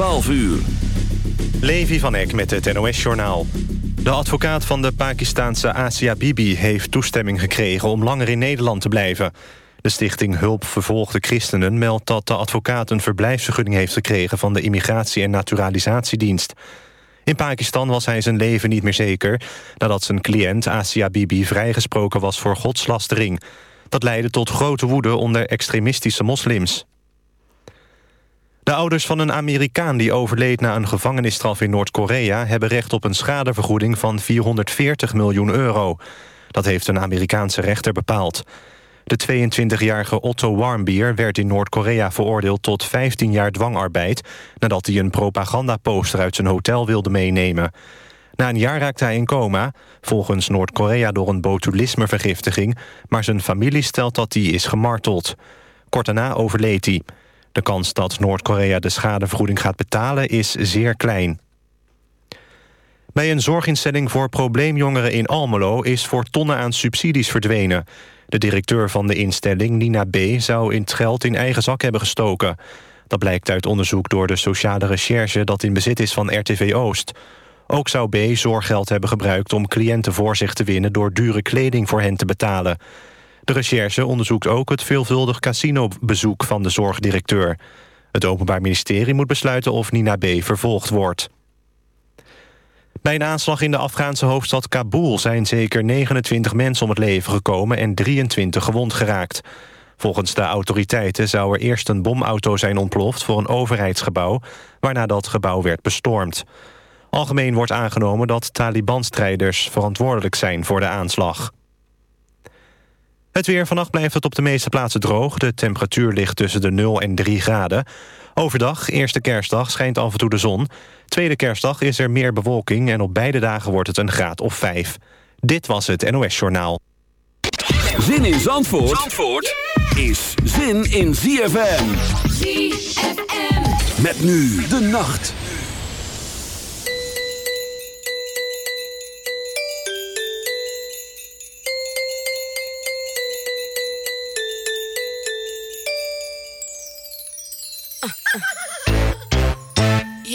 12 uur. Levi van Eck met het NOS-journaal. De advocaat van de Pakistaanse Asia Bibi heeft toestemming gekregen... om langer in Nederland te blijven. De stichting Hulp Vervolgde Christenen meldt dat de advocaat... een verblijfsvergunning heeft gekregen van de Immigratie- en Naturalisatiedienst. In Pakistan was hij zijn leven niet meer zeker... nadat zijn cliënt Asia Bibi vrijgesproken was voor godslastering. Dat leidde tot grote woede onder extremistische moslims. De ouders van een Amerikaan die overleed na een gevangenisstraf in Noord-Korea... hebben recht op een schadevergoeding van 440 miljoen euro. Dat heeft een Amerikaanse rechter bepaald. De 22-jarige Otto Warmbier werd in Noord-Korea veroordeeld tot 15 jaar dwangarbeid... nadat hij een propagandaposter uit zijn hotel wilde meenemen. Na een jaar raakte hij in coma, volgens Noord-Korea door een botulismevergiftiging... maar zijn familie stelt dat hij is gemarteld. Kort daarna overleed hij. De kans dat Noord-Korea de schadevergoeding gaat betalen is zeer klein. Bij een zorginstelling voor probleemjongeren in Almelo... is voor tonnen aan subsidies verdwenen. De directeur van de instelling, Nina B., zou in het geld in eigen zak hebben gestoken. Dat blijkt uit onderzoek door de sociale recherche... dat in bezit is van RTV Oost. Ook zou B. zorggeld hebben gebruikt om cliënten voor zich te winnen... door dure kleding voor hen te betalen. De recherche onderzoekt ook het veelvuldig casinobezoek van de zorgdirecteur. Het Openbaar Ministerie moet besluiten of Nina B. vervolgd wordt. Bij een aanslag in de Afghaanse hoofdstad Kabul zijn zeker 29 mensen om het leven gekomen en 23 gewond geraakt. Volgens de autoriteiten zou er eerst een bomauto zijn ontploft voor een overheidsgebouw, waarna dat gebouw werd bestormd. Algemeen wordt aangenomen dat Taliban-strijders verantwoordelijk zijn voor de aanslag. Het weer. Vannacht blijft het op de meeste plaatsen droog. De temperatuur ligt tussen de 0 en 3 graden. Overdag, eerste kerstdag, schijnt af en toe de zon. Tweede kerstdag is er meer bewolking... en op beide dagen wordt het een graad of 5. Dit was het NOS Journaal. Zin in Zandvoort, Zandvoort is zin in ZFM. ZFM. Met nu de nacht.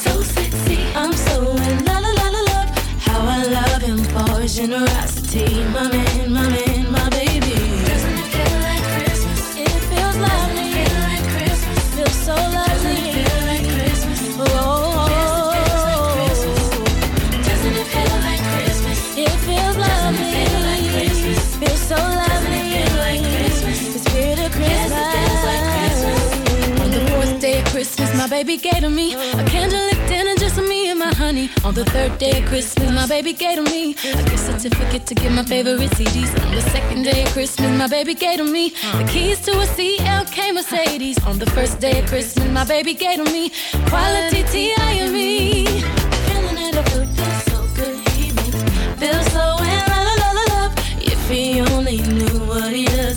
so sexy. I'm so in la la la la love. How I love him for generosity, my man, my man, my baby gave to me a candlelit dinner just for me and my honey. On the third day of Christmas, my baby gave to me a gift certificate to get my favorite CDs. On the second day of Christmas, my baby gave to me the keys to a CLK Mercedes. On the first day of Christmas, my baby gave to me quality T.I.M.E. Feeling it up, it feels so good. He makes me feel so in la la love. If he only knew what he does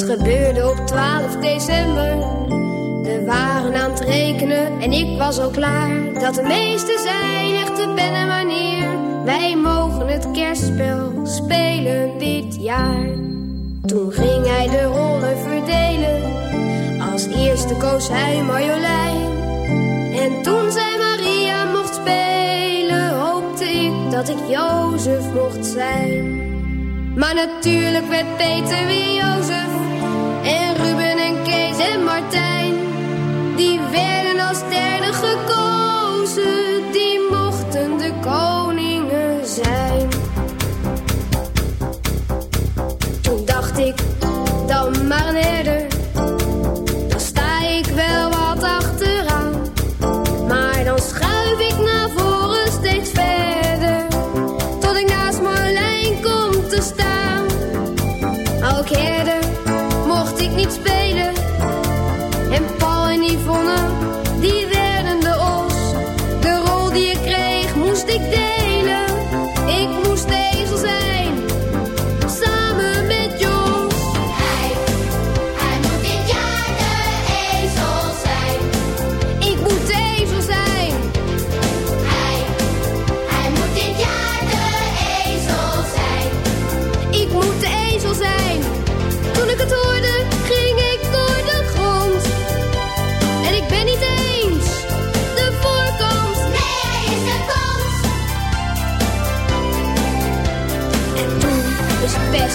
Het gebeurde op 12 december. We waren aan het rekenen en ik was al klaar. Dat de meesten zijn de ben en wanneer. Wij mogen het kerstspel spelen dit jaar. Toen ging hij de rollen verdelen. Als eerste koos hij Marjolein. En toen zij Maria mocht spelen, hoopte ik dat ik Jozef mocht zijn. Maar natuurlijk werd Peter weer Jozef en Ruben en Kees en Martijn.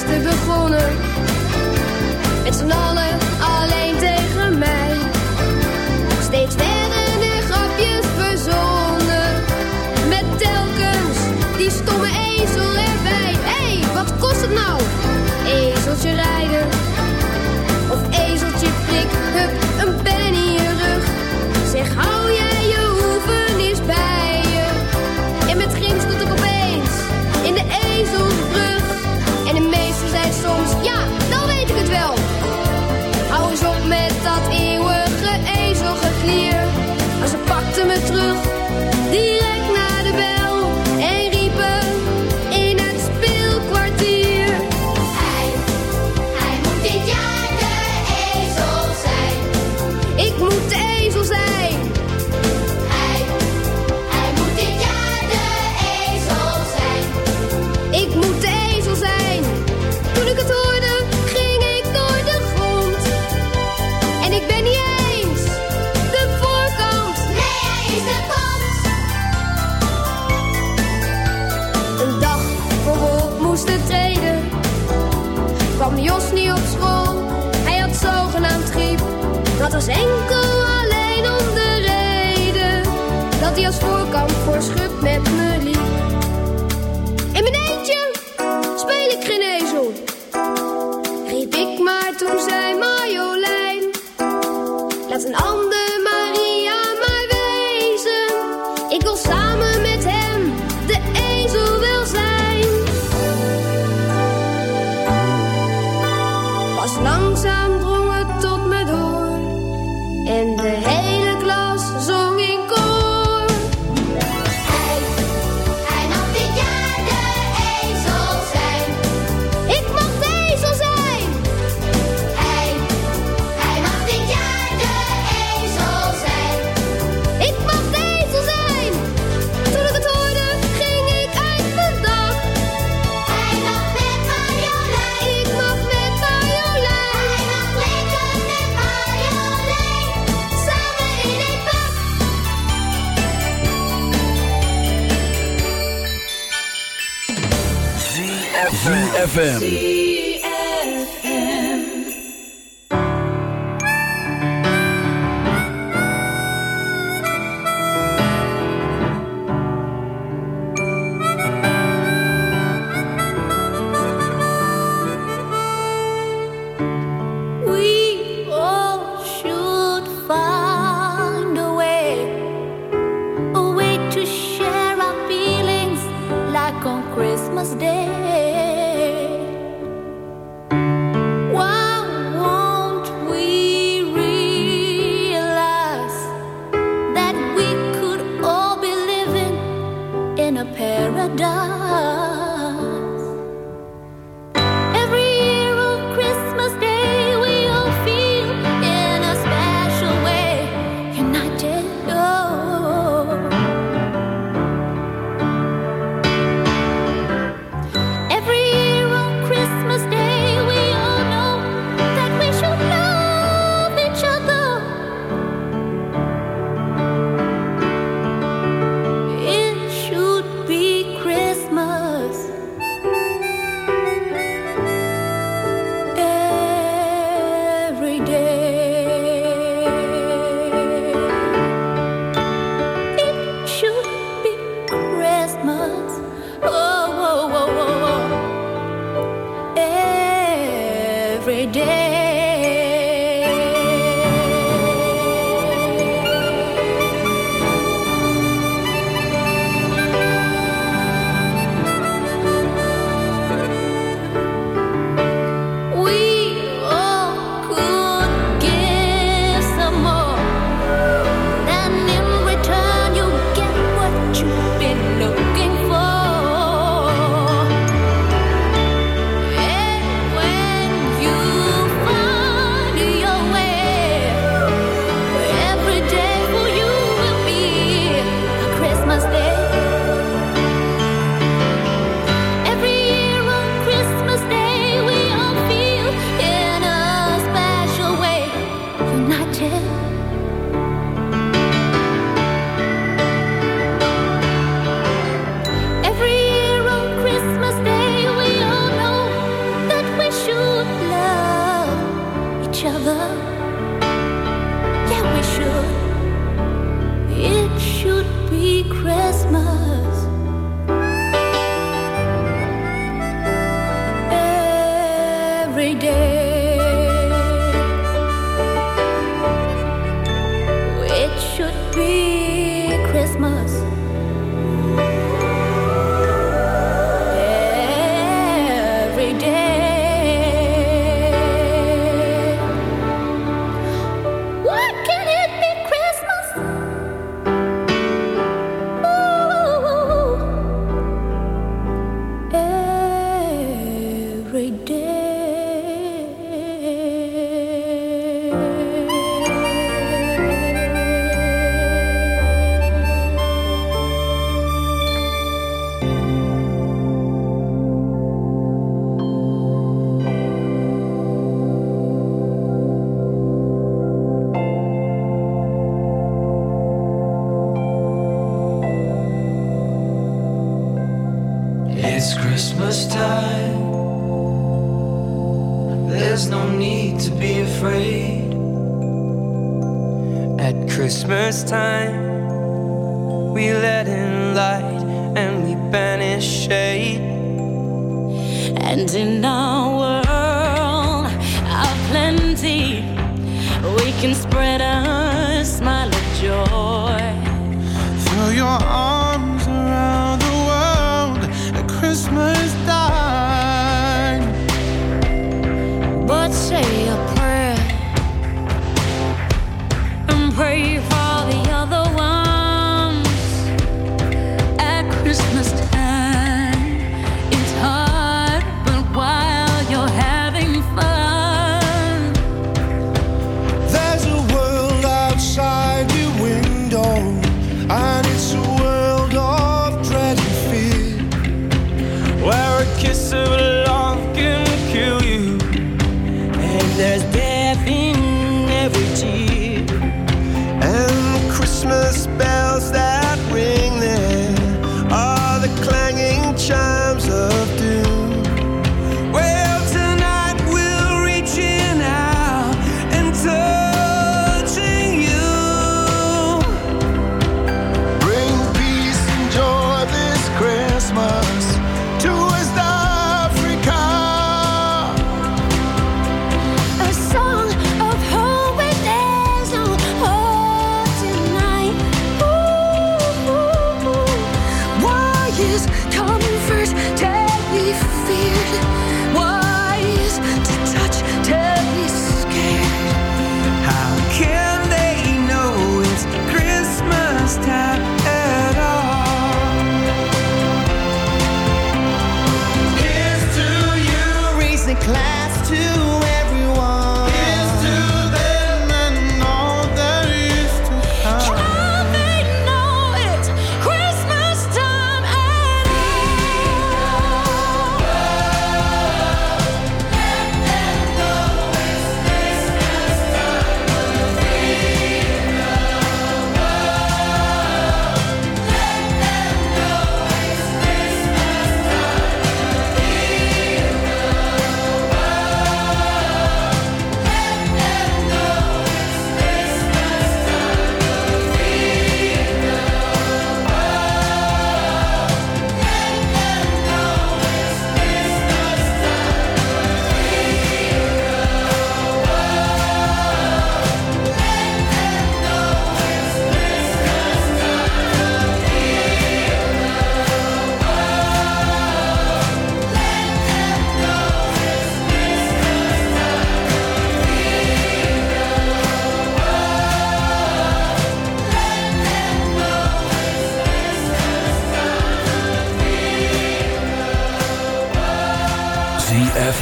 begonnen. Het is allen. was enkel alleen om de reden dat hij als voor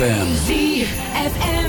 ZFM.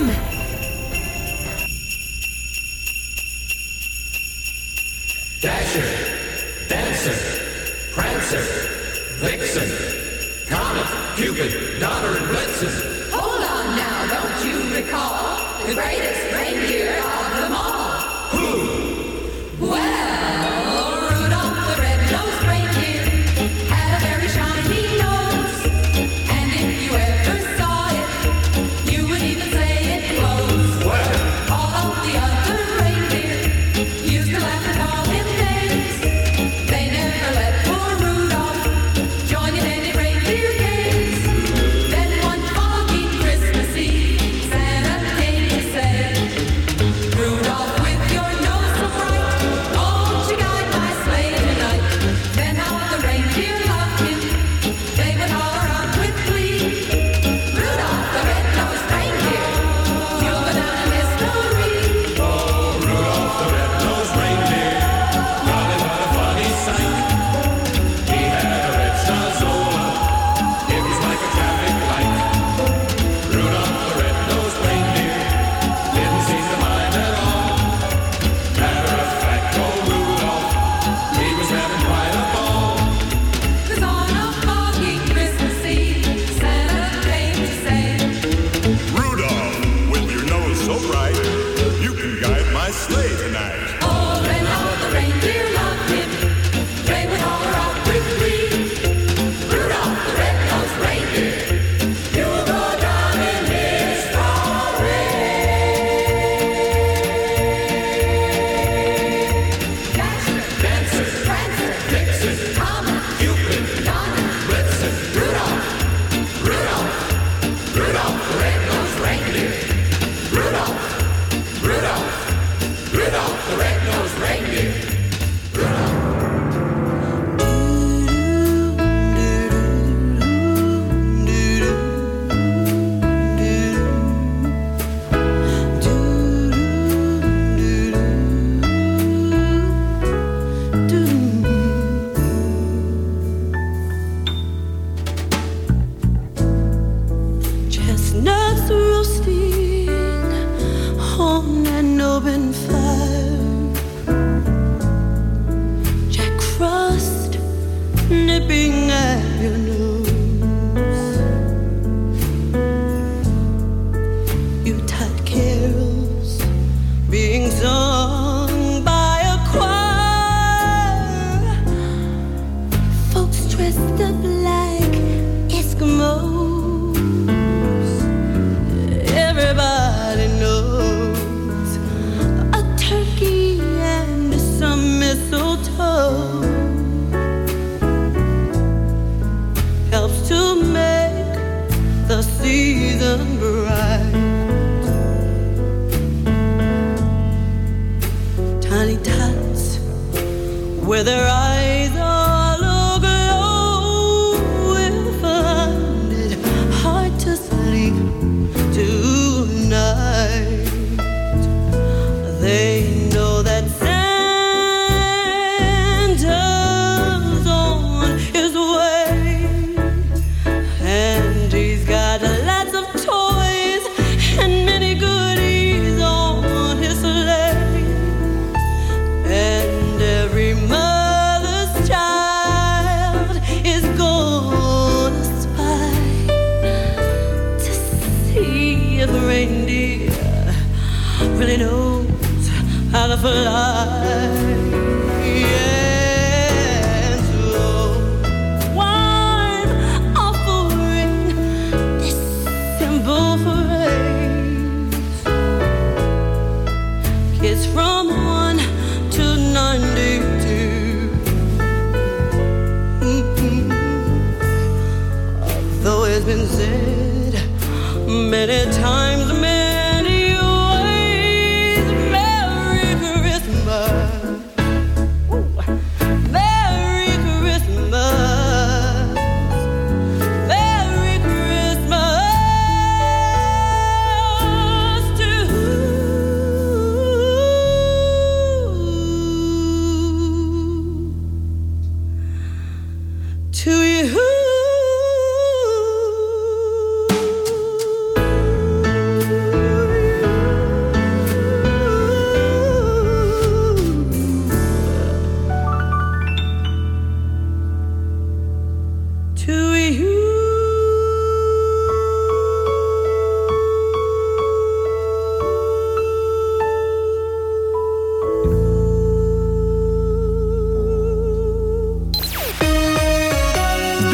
they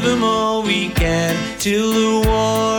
give them all we can till the war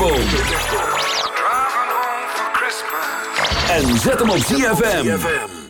kerstboom. En zet hem op ZFM.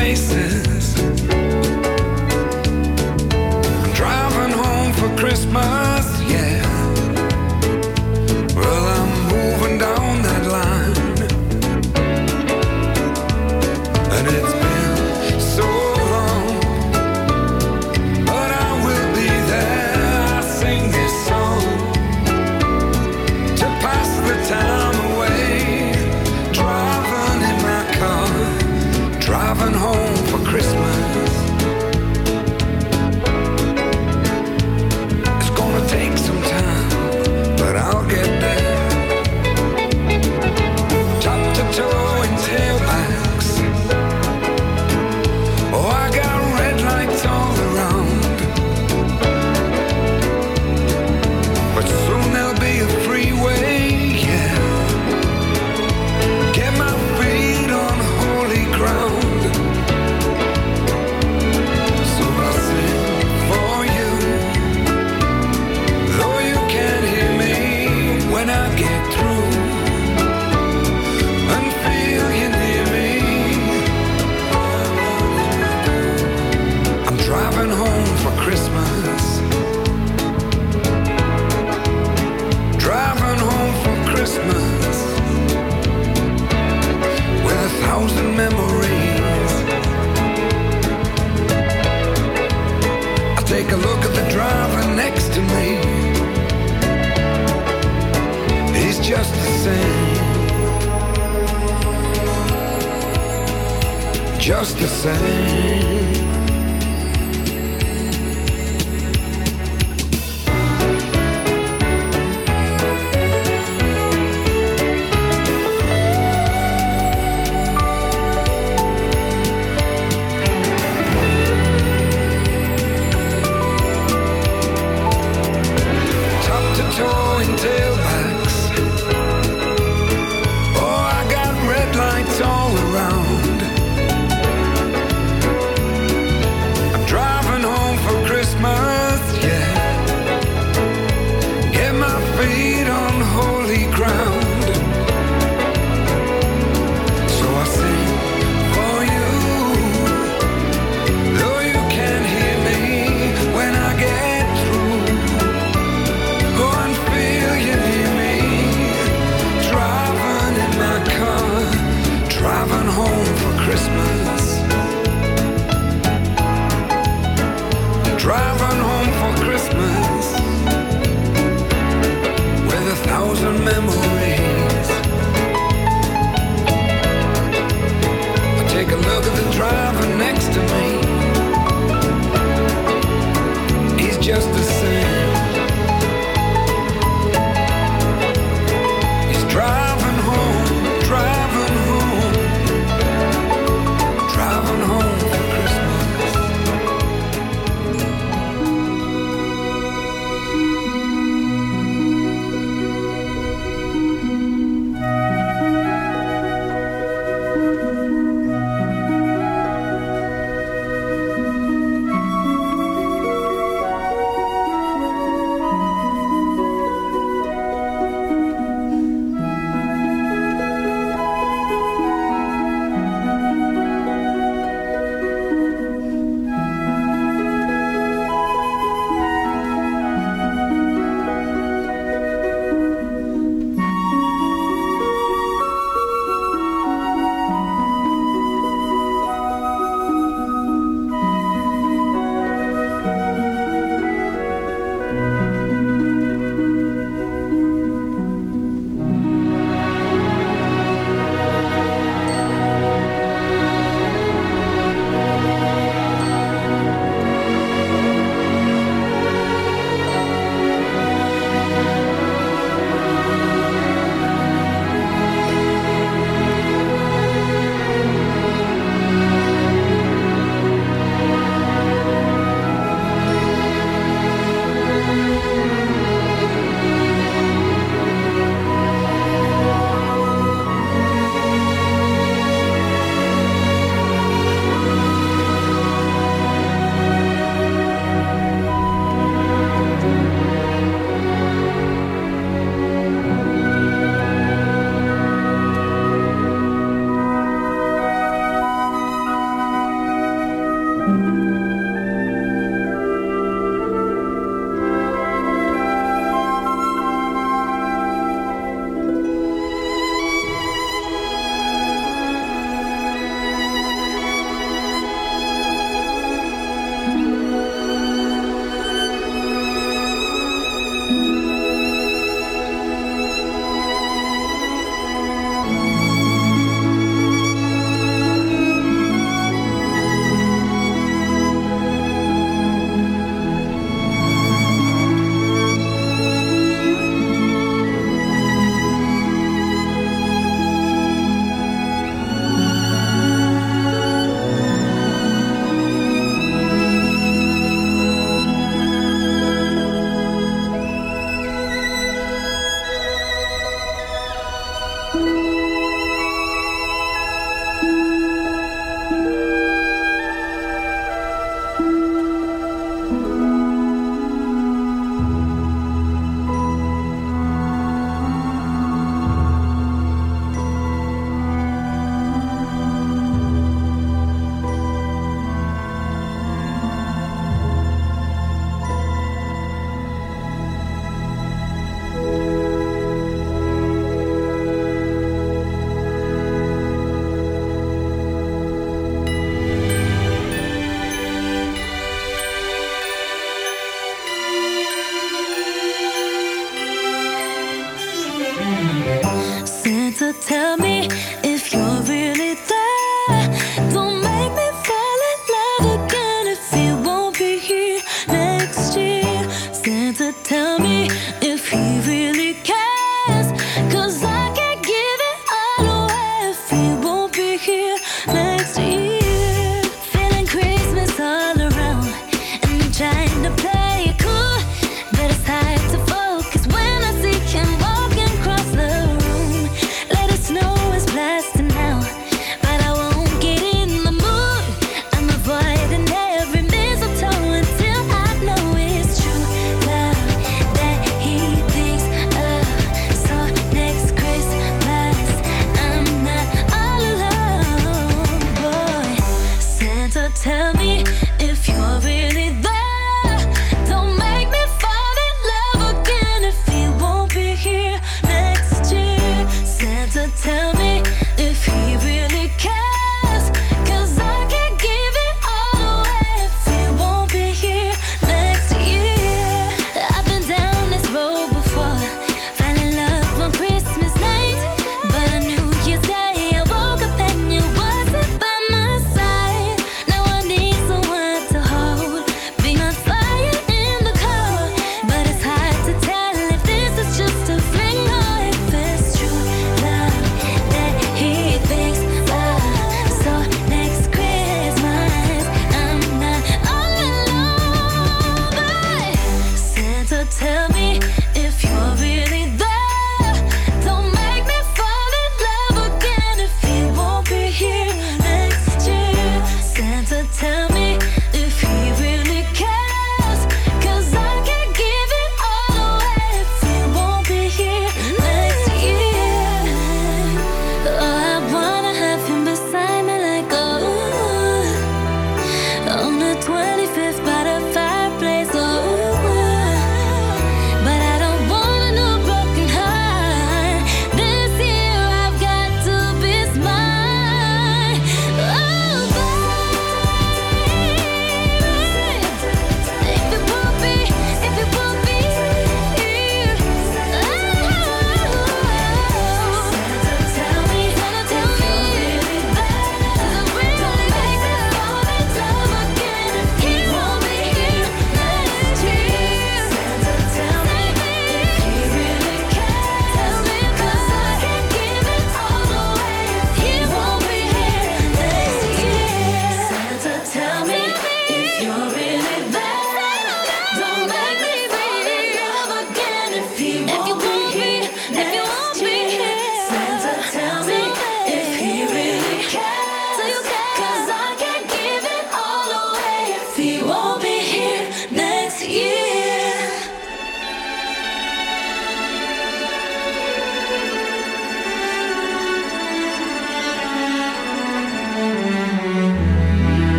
those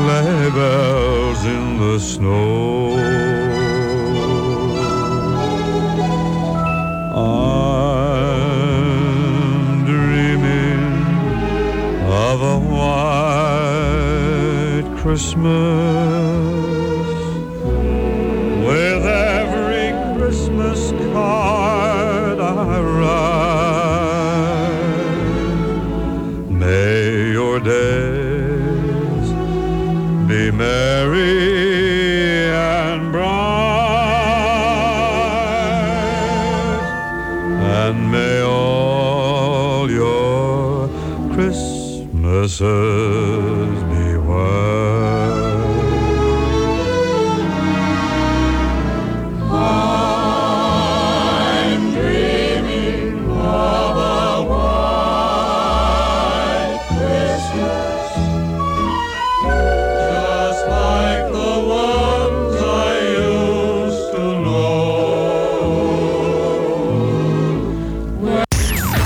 sleigh bells in the snow. I'm dreaming of a white Christmas Christmases be white. I'm dreaming of a white Christmas, just like the ones I used to know.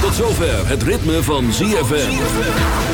Tot zover het ritme van ZFM.